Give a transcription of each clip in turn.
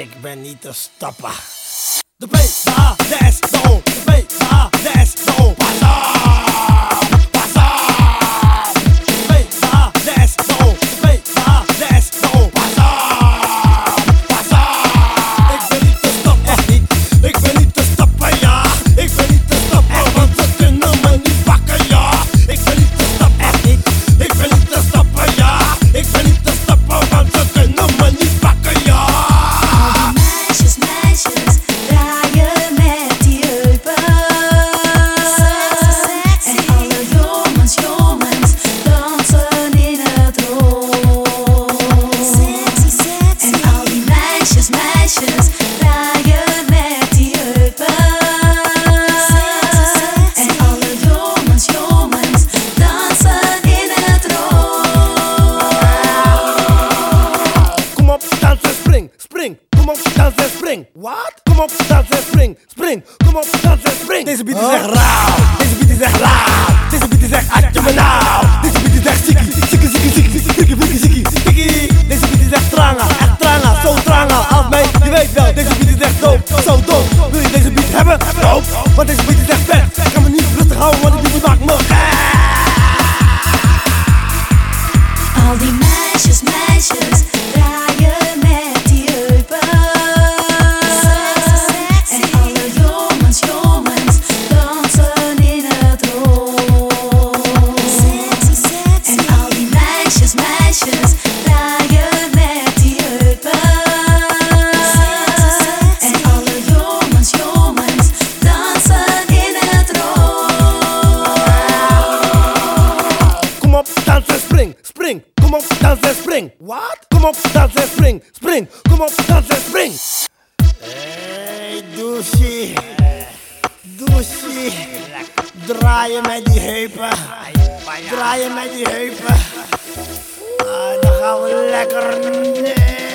Ik ben niet te stappen. De P, de A, de spring. Wat? Kom op, dat spring. Spring, kom op, dat spring. Deze beat is oh. echt rauw. Deze beat is echt rauw. Deze beat is echt uit je. Deze beat is echt ziki, ziki, ziki, ziki, ziki, ziki, ziki, ziki. Deze beat is echt tranga, echt tranga, zo tranga. Als mij, je weet wel, deze beat is echt dope, zo dope. Wil je deze beat hebben? Dope, want deze beat is echt. dans spring. Wat? Kom op, dans en spring. Spring, kom op, dans en spring. Hey, douchie. Douchie. Draaien met die heupen. Draaien met die heupen. Ah, dan gaan we lekker.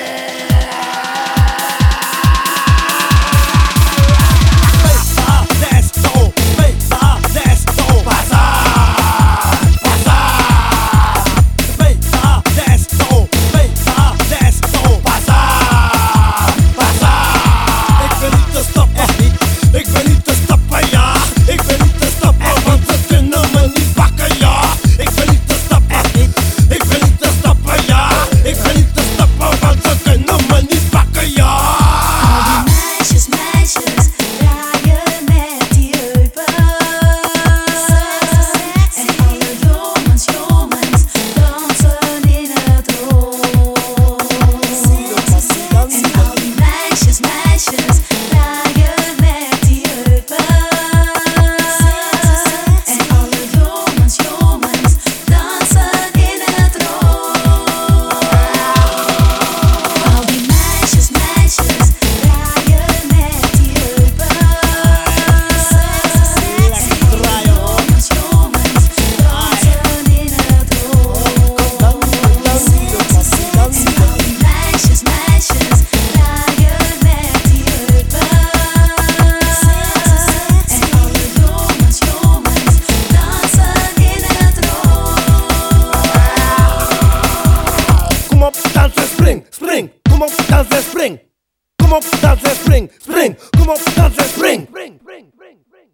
spring, come on, dance en spring. Come on, dance en spring, spring. come on, dance en spring. spring, spring.